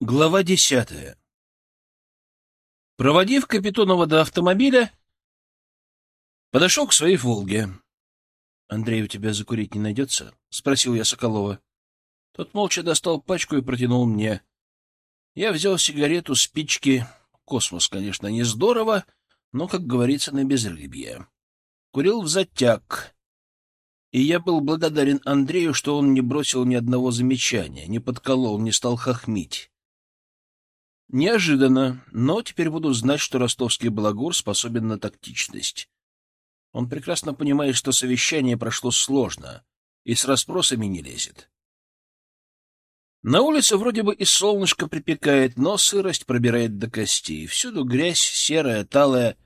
Глава десятая Проводив Капитонова до автомобиля, подошел к своей «Волге». — Андрей, у тебя закурить не найдется? — спросил я Соколова. Тот молча достал пачку и протянул мне. Я взял сигарету, спички. Космос, конечно, не здорово, но, как говорится, на безрыбье. Курил в затяг. И я был благодарен Андрею, что он не бросил ни одного замечания, не подколол, не стал хохмить. Неожиданно, но теперь буду знать, что ростовский балагур способен на тактичность. Он прекрасно понимает, что совещание прошло сложно и с расспросами не лезет. На улице вроде бы и солнышко припекает, но сырость пробирает до костей. Всюду грязь серая, талая,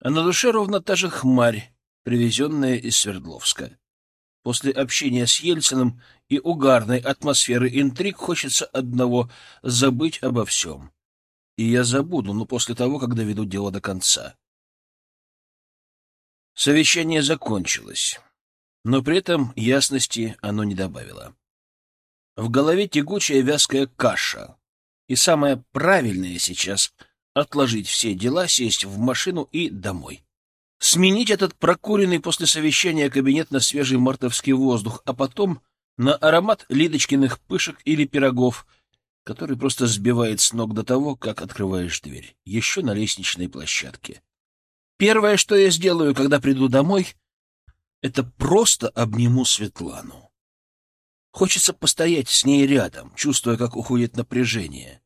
а на душе ровно та же хмарь, привезенная из Свердловска. После общения с Ельциным и угарной атмосферы интриг хочется одного — забыть обо всем. И я забуду, но после того, когда веду дело до конца. Совещание закончилось, но при этом ясности оно не добавило. В голове тягучая вязкая каша. И самое правильное сейчас — отложить все дела, сесть в машину и домой. Сменить этот прокуренный после совещания кабинет на свежий мартовский воздух, а потом на аромат Лидочкиных пышек или пирогов, который просто сбивает с ног до того, как открываешь дверь, еще на лестничной площадке. Первое, что я сделаю, когда приду домой, это просто обниму Светлану. Хочется постоять с ней рядом, чувствуя, как уходит напряжение.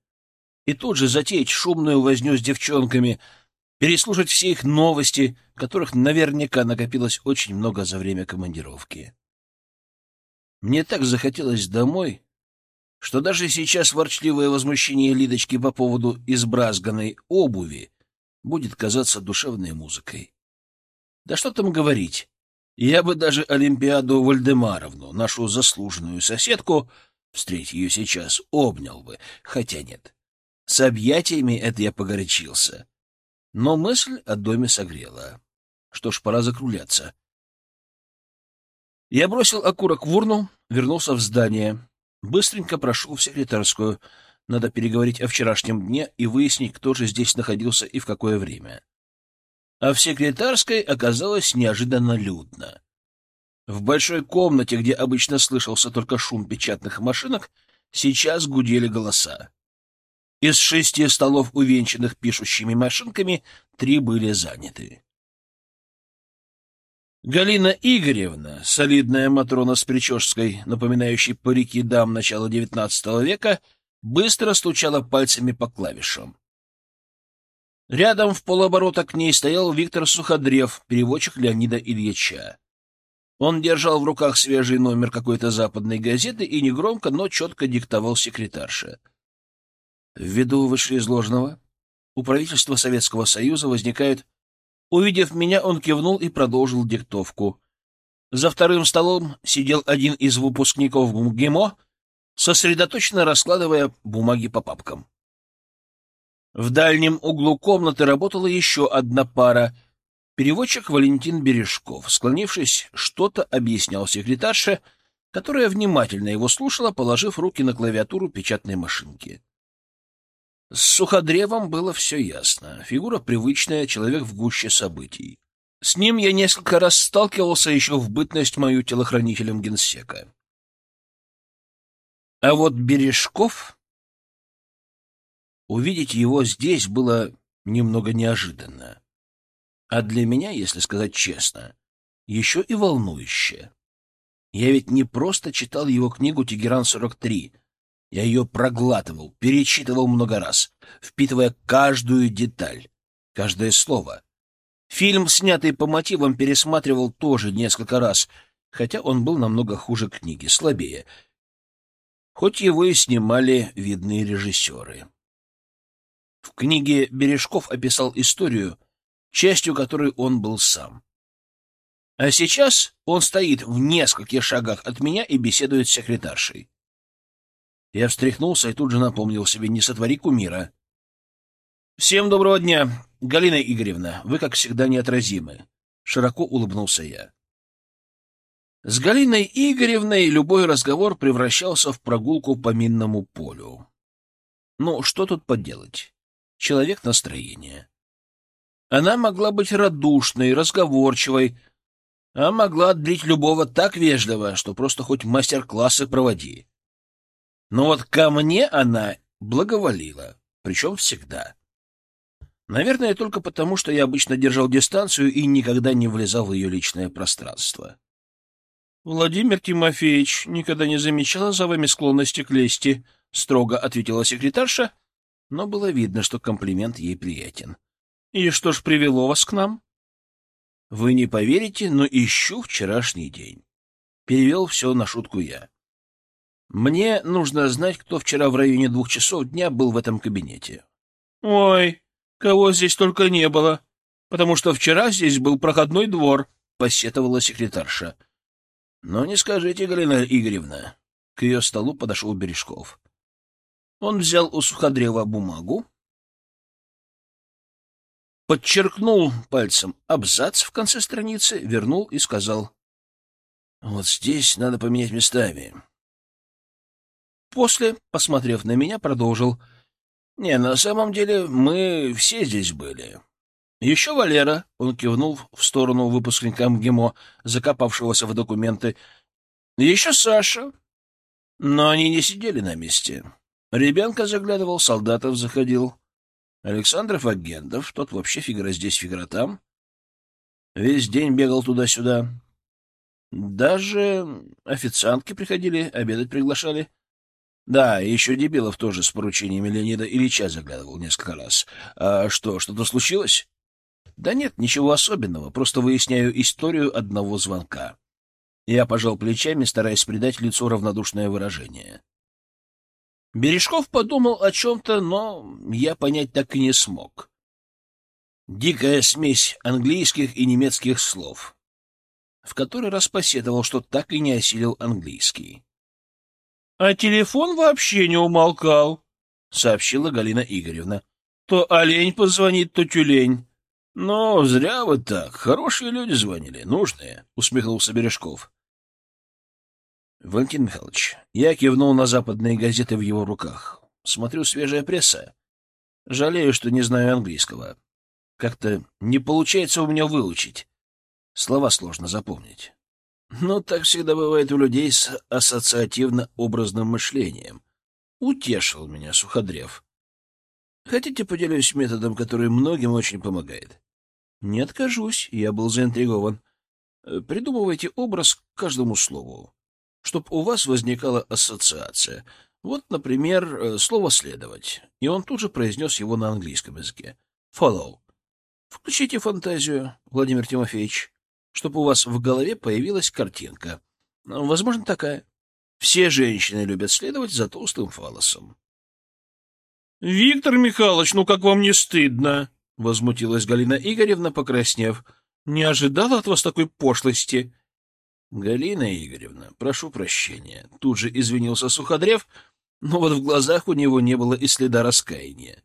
И тут же затеять шумную возню с девчонками, переслушать все их новости, которых наверняка накопилось очень много за время командировки. Мне так захотелось домой, что даже сейчас ворчливое возмущение Лидочки по поводу избразганной обуви будет казаться душевной музыкой. Да что там говорить, я бы даже Олимпиаду Вальдемаровну, нашу заслуженную соседку, встреть ее сейчас, обнял бы, хотя нет. С объятиями это я погорячился. Но мысль о доме согрела. Что ж, пора закругляться. Я бросил окурок в урну, вернулся в здание. Быстренько прошел в секретарскую. Надо переговорить о вчерашнем дне и выяснить, кто же здесь находился и в какое время а в секретарской оказалось неожиданно людно. В большой комнате, где обычно слышался только шум печатных машинок, сейчас гудели голоса. Из шести столов, увенчанных пишущими машинками, три были заняты. Галина Игоревна, солидная матрона с прической, напоминающей парики дам начала XIX века, быстро стучала пальцами по клавишам. Рядом в полоборота к ней стоял Виктор Суходрев, переводчик Леонида Ильича. Он держал в руках свежий номер какой-то западной газеты и негромко, но четко диктовал секретарше. Ввиду вышеизложенного, у правительства Советского Союза возникает... Увидев меня, он кивнул и продолжил диктовку. За вторым столом сидел один из выпускников МГИМО, сосредоточенно раскладывая бумаги по папкам. В дальнем углу комнаты работала еще одна пара. Переводчик Валентин Бережков, склонившись, что-то объяснял секретарше, которая внимательно его слушала, положив руки на клавиатуру печатной машинки. С суходревом было все ясно. Фигура привычная, человек в гуще событий. С ним я несколько раз сталкивался еще в бытность мою телохранителем генсека. А вот Бережков Увидеть его здесь было немного неожиданно. А для меня, если сказать честно, еще и волнующе. Я ведь не просто читал его книгу «Тегеран-43». Я ее проглатывал, перечитывал много раз, впитывая каждую деталь, каждое слово. Фильм, снятый по мотивам, пересматривал тоже несколько раз, хотя он был намного хуже книги, слабее. Хоть его и снимали видные режиссеры. В книге Бережков описал историю, частью которой он был сам. А сейчас он стоит в нескольких шагах от меня и беседует с секретаршей. Я встряхнулся и тут же напомнил себе «Не сотвори кумира». «Всем доброго дня, Галина Игоревна, вы, как всегда, неотразимы», — широко улыбнулся я. С Галиной Игоревной любой разговор превращался в прогулку по минному полю. Ну, что тут поделать? Человек настроения. Она могла быть радушной, разговорчивой, а могла отбить любого так вежливо, что просто хоть мастер-классы проводи. Но вот ко мне она благоволила, причем всегда. Наверное, только потому, что я обычно держал дистанцию и никогда не влезал в ее личное пространство. — Владимир Тимофеевич никогда не замечала за вами склонности к лести, — строго ответила секретарша, но было видно, что комплимент ей приятен. — И что ж привело вас к нам? — Вы не поверите, но ищу вчерашний день. Перевел все на шутку я. Мне нужно знать, кто вчера в районе двух часов дня был в этом кабинете. — Ой, кого здесь только не было, потому что вчера здесь был проходной двор, — посетовала секретарша. — Но не скажите, Галина Игоревна. К ее столу подошел Бережков. Он взял у Суходрева бумагу, подчеркнул пальцем абзац в конце страницы, вернул и сказал. — Вот здесь надо поменять местами. После, посмотрев на меня, продолжил. — Не, на самом деле мы все здесь были. Еще Валера, он кивнул в сторону выпускника МГИМО, закопавшегося в документы. Еще Саша. Но они не сидели на месте. Ребенка заглядывал, солдатов заходил. Александров агентов, тот вообще фигура здесь, фигура там. Весь день бегал туда-сюда. Даже официантки приходили, обедать приглашали. Да, еще Дебилов тоже с поручениями Леонида Ильича заглядывал несколько раз. А что, что-то случилось? Да нет, ничего особенного, просто выясняю историю одного звонка. Я пожал плечами, стараясь придать лицу равнодушное выражение. Бережков подумал о чем-то, но я понять так и не смог. Дикая смесь английских и немецких слов. В который раз посетовал, что так и не осилил английский. А телефон вообще не умолкал, — сообщила Галина Игоревна. То олень позвонит, то тюлень. — Но зря вы так. Хорошие люди звонили, нужные, — усмехнулся Бережков. — Валентин Михайлович, я кивнул на западные газеты в его руках. Смотрю, свежая пресса. Жалею, что не знаю английского. Как-то не получается у меня выучить. Слова сложно запомнить. Но так всегда бывает у людей с ассоциативно-образным мышлением. Утешил меня Суходрев. Хотите, поделюсь методом, который многим очень помогает? Не откажусь, я был заинтригован. Придумывайте образ к каждому слову, чтобы у вас возникала ассоциация. Вот, например, слово «следовать», и он тут же произнес его на английском языке. «Follow». Включите фантазию, Владимир Тимофеевич чтобы у вас в голове появилась картинка. Возможно, такая. Все женщины любят следовать за толстым фалосом. — Виктор Михайлович, ну как вам не стыдно? — возмутилась Галина Игоревна, покраснев. — Не ожидала от вас такой пошлости. — Галина Игоревна, прошу прощения. Тут же извинился Суходрев, но вот в глазах у него не было и следа раскаяния.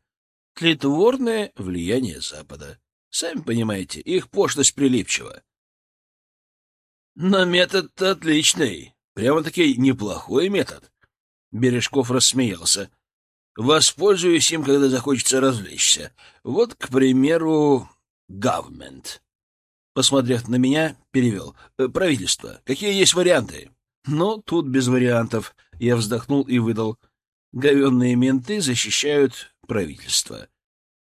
Тлетворное влияние Запада. Сами понимаете, их пошлость прилипчива. Но метод-то отличный. Прямо-таки неплохой метод. Бережков рассмеялся. Воспользуюсь им, когда захочется развлечься. Вот, к примеру, government. Посмотрев на меня, перевел. «Э, правительство. Какие есть варианты? Ну, тут без вариантов. Я вздохнул и выдал. Говенные менты защищают правительство.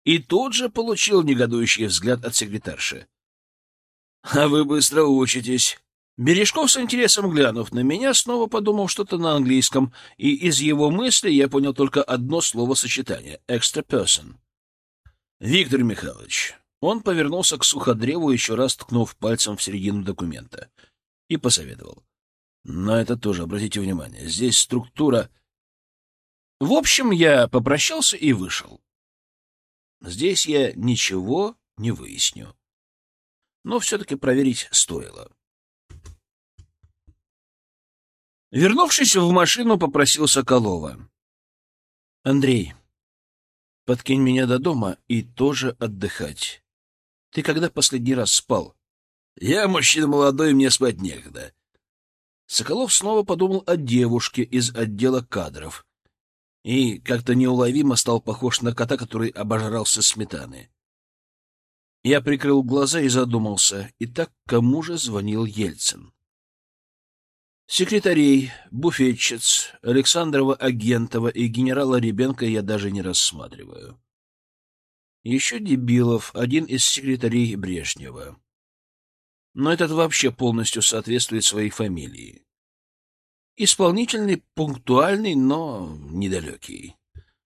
И тут же получил негодующий взгляд от секретарши. — А вы быстро учитесь. Бережков с интересом глянув на меня, снова подумал что-то на английском, и из его мысли я понял только одно словосочетание — «extra person». «Виктор Михайлович». Он повернулся к суходреву, еще раз ткнув пальцем в середину документа, и посоветовал. На это тоже обратите внимание. Здесь структура... В общем, я попрощался и вышел. Здесь я ничего не выясню. Но все-таки проверить стоило. Вернувшись в машину, попросил Соколова. — Андрей, подкинь меня до дома и тоже отдыхать. Ты когда последний раз спал? — Я мужчина молодой, мне спать некогда. Соколов снова подумал о девушке из отдела кадров. и как-то неуловимо стал похож на кота, который обожрался сметаны. Я прикрыл глаза и задумался, и так кому же звонил Ельцин? Секретарей, буфетчиц, Александрова Агентова и генерала Ребенка я даже не рассматриваю. Еще Дебилов, один из секретарей Брежнева. Но этот вообще полностью соответствует своей фамилии. Исполнительный, пунктуальный, но недалекий.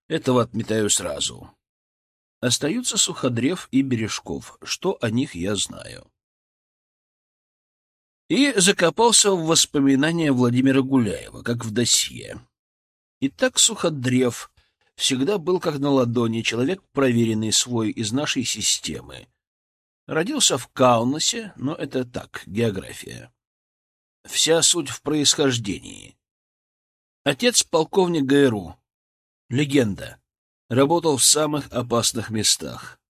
Этого отметаю сразу. Остаются Суходрев и Бережков. Что о них я знаю. И закопался в воспоминания Владимира Гуляева, как в досье. Итак, Суходрев всегда был как на ладони, человек, проверенный свой из нашей системы. Родился в Каунасе, но это так, география. Вся суть в происхождении. Отец — полковник ГРУ. Легенда. Работал в самых опасных местах.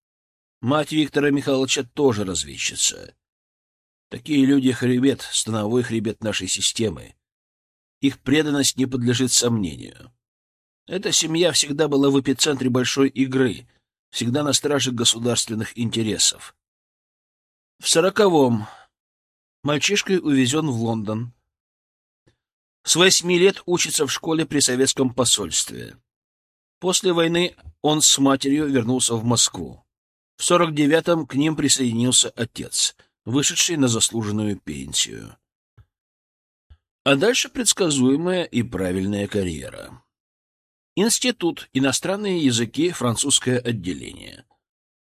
Мать Виктора Михайловича тоже разведчица. Такие люди — хребет, становой хребет нашей системы. Их преданность не подлежит сомнению. Эта семья всегда была в эпицентре большой игры, всегда на страже государственных интересов. В сороковом мальчишкой увезен в Лондон. С восьми лет учится в школе при советском посольстве. После войны он с матерью вернулся в Москву. В сорок девятом к ним присоединился отец, вышедший на заслуженную пенсию. А дальше предсказуемая и правильная карьера. Институт, иностранные языки, французское отделение.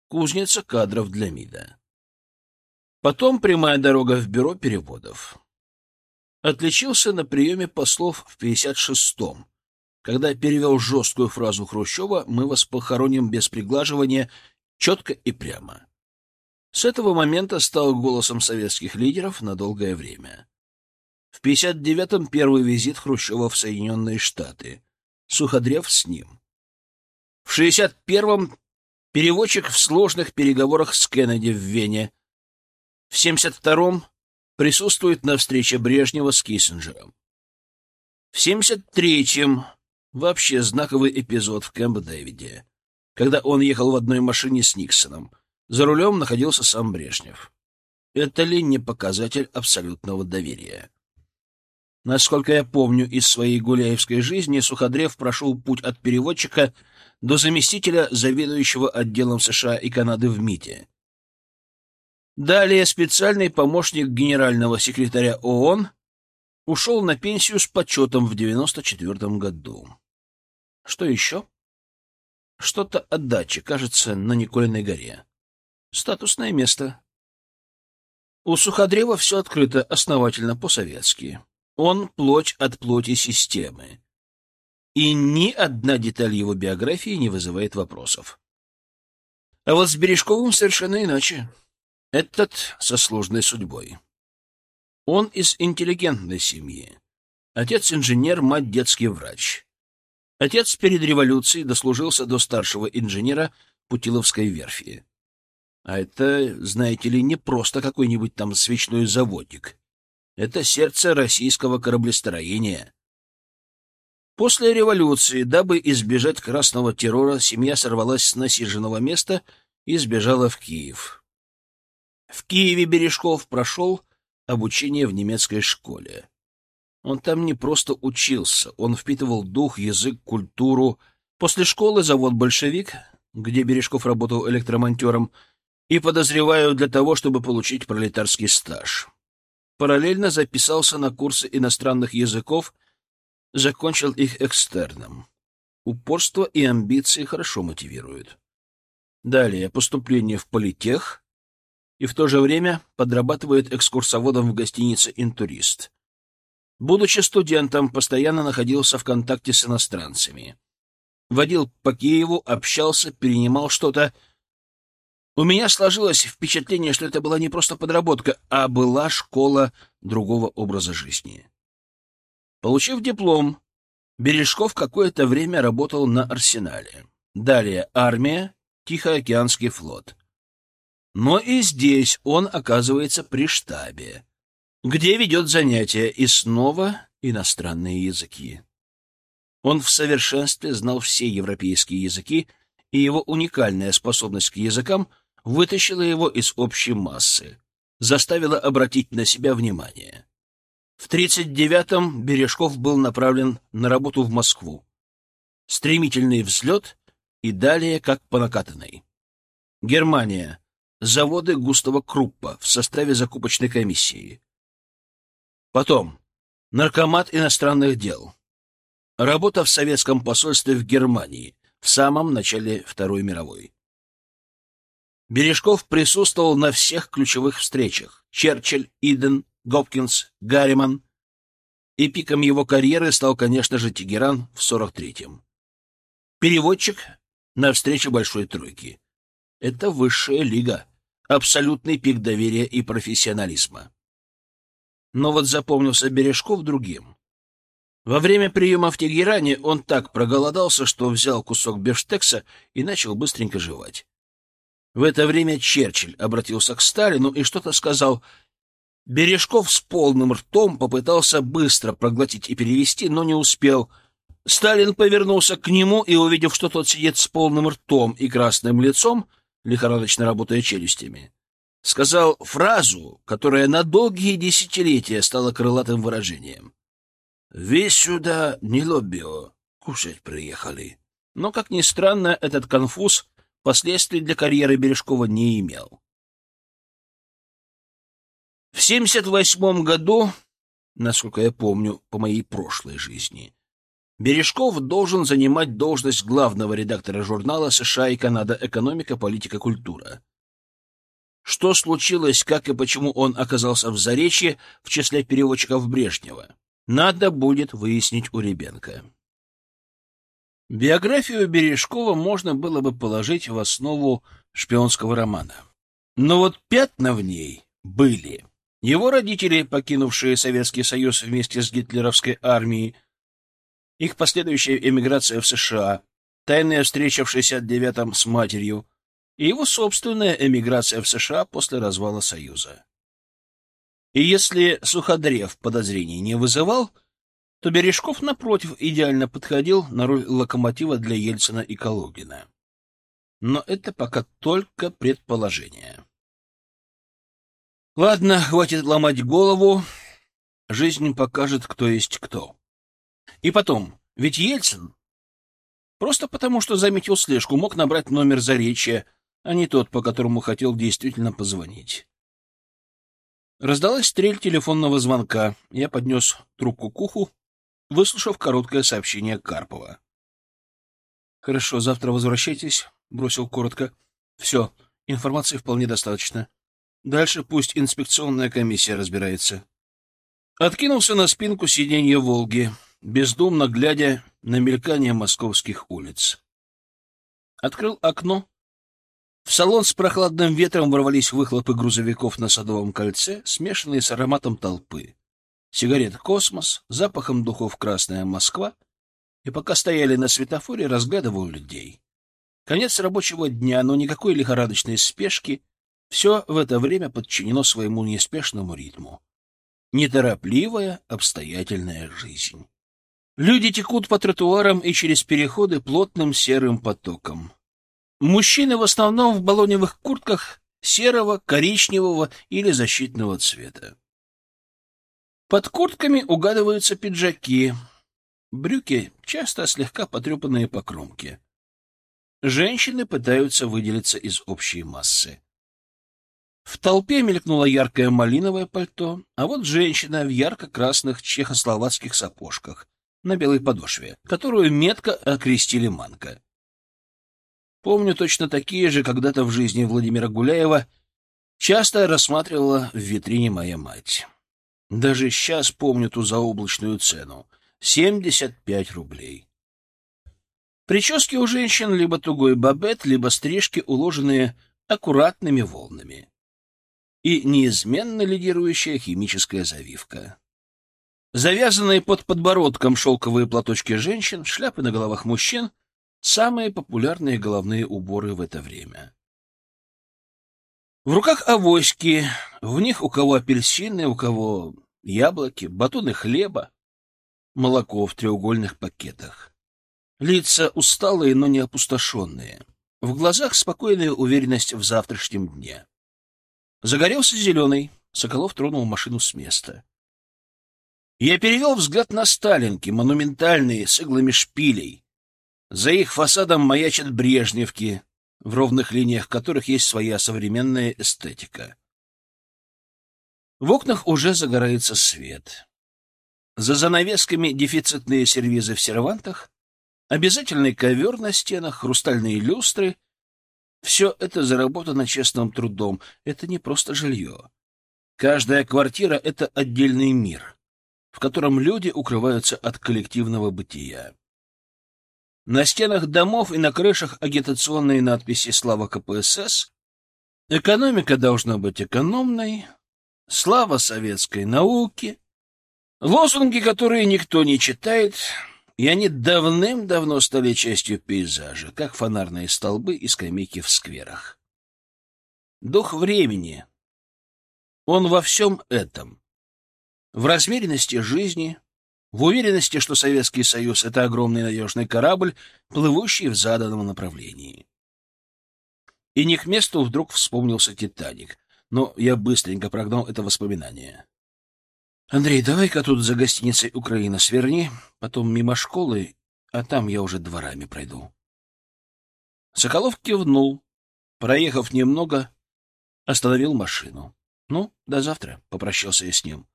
Кузница кадров для МИДа. Потом прямая дорога в бюро переводов. Отличился на приеме послов в 56-м, когда перевел жесткую фразу Хрущева «Мы вас похороним без приглаживания» четко и прямо. С этого момента стал голосом советских лидеров на долгое время. В 59-м первый визит Хрущева в Соединенные Штаты — Суходрев с ним. В 61-м переводчик в сложных переговорах с Кеннеди в Вене. В 72-м присутствует на встрече Брежнева с Киссинджером. В 73-м вообще знаковый эпизод в Кэмп-Дэвиде, когда он ехал в одной машине с Никсоном. За рулем находился сам Брежнев. Это ли не показатель абсолютного доверия? Насколько я помню из своей гуляевской жизни, Суходрев прошел путь от переводчика до заместителя заведующего отделом США и Канады в МИДе. Далее специальный помощник генерального секретаря ООН ушел на пенсию с почетом в 94 году. Что еще? Что-то от дачи, кажется, на Никольной горе. Статусное место. У Суходрева все открыто основательно по-советски. Он плоть от плоти системы. И ни одна деталь его биографии не вызывает вопросов. А вот с Бережковым совершенно иначе. Этот со сложной судьбой. Он из интеллигентной семьи. Отец инженер, мать детский врач. Отец перед революцией дослужился до старшего инженера Путиловской верфи. А это, знаете ли, не просто какой-нибудь там свечной заводик. Это сердце российского кораблестроения. После революции, дабы избежать красного террора, семья сорвалась с насиженного места и сбежала в Киев. В Киеве Бережков прошел обучение в немецкой школе. Он там не просто учился, он впитывал дух, язык, культуру. После школы завод «Большевик», где Бережков работал электромонтером, и, подозреваю, для того, чтобы получить пролетарский стаж. Параллельно записался на курсы иностранных языков, закончил их экстерном. Упорство и амбиции хорошо мотивируют. Далее поступление в политех и в то же время подрабатывает экскурсоводом в гостинице «Интурист». Будучи студентом, постоянно находился в контакте с иностранцами. Водил по Киеву, общался, перенимал что-то — у меня сложилось впечатление, что это была не просто подработка, а была школа другого образа жизни. Получив диплом, Бережков какое-то время работал на арсенале. Далее армия, Тихоокеанский флот. Но и здесь он оказывается при штабе, где ведет занятия и снова иностранные языки. Он в совершенстве знал все европейские языки, и его уникальная способность к языкам вытащила его из общей массы, заставила обратить на себя внимание. В 39-м Бережков был направлен на работу в Москву. Стремительный взлет и далее как по накатанной. Германия. Заводы Густава Круппа в составе закупочной комиссии. Потом. Наркомат иностранных дел. Работа в советском посольстве в Германии в самом начале Второй мировой. Бережков присутствовал на всех ключевых встречах. Черчилль, Иден, Гопкинс, Гарриман. И пиком его карьеры стал, конечно же, Тегеран в 43-м. Переводчик на встрече Большой Тройки. Это высшая лига, абсолютный пик доверия и профессионализма. Но вот запомнился Бережков другим. Во время приема в Тегеране он так проголодался, что взял кусок бифштекса и начал быстренько жевать. В это время Черчилль обратился к Сталину и что-то сказал. Бережков с полным ртом попытался быстро проглотить и перевести, но не успел — Сталин повернулся к нему и, увидев, что тот сидит с полным ртом и красным лицом, лихорадочно работая челюстями, сказал фразу, которая на долгие десятилетия стала крылатым выражением. «Вы сюда не лоббио, кушать приехали». Но, как ни странно, этот конфуз последствий для карьеры Бережкова не имел. В 78 году, насколько я помню, по моей прошлой жизни, Бережков должен занимать должность главного редактора журнала США и Канада «Экономика, политика, культура». Что случилось, как и почему он оказался в Заречье в числе переводчиков Брежнева, надо будет выяснить у Ребенка. Биографию Бережкова можно было бы положить в основу шпионского романа. Но вот пятна в ней были. Его родители, покинувшие Советский Союз вместе с гитлеровской армией, их последующая эмиграция в США, тайная встреча в 69-м с матерью и его собственная эмиграция в США после развала Союза. И если Суходрев подозрений не вызывал, то Бережков, напротив, идеально подходил на роль локомотива для Ельцина и Калугина. Но это пока только предположение. Ладно, хватит ломать голову. Жизнь покажет, кто есть кто. И потом, ведь Ельцин просто потому, что заметил слежку, мог набрать номер Заречья, а не тот, по которому хотел действительно позвонить. Раздалась стрель телефонного звонка. Я поднес трубку к уху, выслушав короткое сообщение Карпова. — Хорошо, завтра возвращайтесь, — бросил коротко. — Все, информации вполне достаточно. Дальше пусть инспекционная комиссия разбирается. Откинулся на спинку сиденья «Волги» бездумно глядя на мелькание московских улиц. Открыл окно. В салон с прохладным ветром ворвались выхлопы грузовиков на Садовом кольце, смешанные с ароматом толпы. Сигарет «Космос», запахом духов «Красная Москва». И пока стояли на светофоре, разглядывал людей. Конец рабочего дня, но никакой лихорадочной спешки. Все в это время подчинено своему неспешному ритму. Неторопливая, обстоятельная жизнь. Люди текут по тротуарам и через переходы плотным серым потоком. Мужчины в основном в баллоневых куртках серого, коричневого или защитного цвета. Под куртками угадываются пиджаки, брюки часто слегка потрепанные по кромке. Женщины пытаются выделиться из общей массы. В толпе мелькнуло яркое малиновое пальто, а вот женщина в ярко-красных чехословацких сапожках на белой подошве, которую метко окрестили Манка. Помню точно такие же когда-то в жизни Владимира Гуляева часто рассматривала в витрине моя мать. Даже сейчас помню ту заоблачную цену — 75 рублей. Прически у женщин либо тугой бабет, либо стрижки, уложенные аккуратными волнами. И неизменно лидирующая химическая завивка. Завязанные под подбородком шелковые платочки женщин, шляпы на головах мужчин — самые популярные головные уборы в это время. В руках авоськи, в них у кого апельсины, у кого яблоки, батоны хлеба, молоко в треугольных пакетах. Лица усталые, но не опустошенные. В глазах спокойная уверенность в завтрашнем дне. Загорелся зеленый. Соколов тронул машину с места. Я перевел взгляд на Сталинки, монументальные, с иглами шпилей. За их фасадом маячат брежневки, в ровных линиях которых есть своя современная эстетика. В окнах уже загорается свет. За занавесками дефицитные сервизы в сервантах, обязательный ковер на стенах, хрустальные люстры — все это заработано честным трудом. Это не просто жилье. Каждая квартира — это отдельный мир, в котором люди укрываются от коллективного бытия. На стенах домов и на крышах агитационные надписи «Слава КПСС», «Экономика должна быть экономной», «Слава советской науке», лозунги, которые никто не читает, и они давным-давно стали частью пейзажа, как фонарные столбы и скамейки в скверах. Дух времени. Он во всем этом. В размеренности жизни, в уверенности, что Советский Союз — это огромный надежный корабль, плывущий в заданном направлении. И не к месту вдруг вспомнился «Титаник», но я быстренько прогнал это воспоминание. «Андрей, давай-ка тут за гостиницей «Украина» сверни, потом мимо школы, а там я уже дворами пройду». Соколов кивнул, проехав немного, остановил машину. «Ну, до завтра», — попрощался я с ним.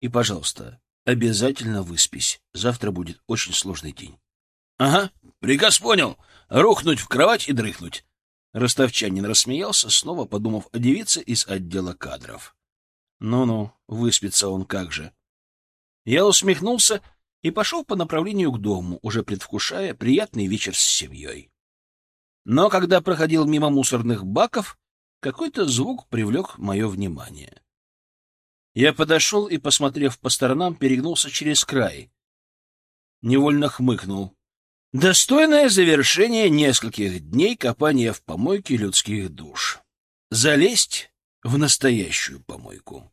«И, пожалуйста, Обязательно выспись. Завтра будет очень сложный день. — Ага, приказ понял. Рухнуть в кровать и дрыхнуть. Ростовчанин рассмеялся, снова подумав о девице из отдела кадров. Ну-ну, выспится он как же. Я усмехнулся и пошел по направлению к дому, уже предвкушая приятный вечер с семьей. Но когда проходил мимо мусорных баков, какой-то звук привлек мое внимание. Я подошел и, посмотрев по сторонам, перегнулся через край. Невольно хмыкнул. Достойное завершение нескольких дней копания в помойке людских душ. Залезть в настоящую помойку.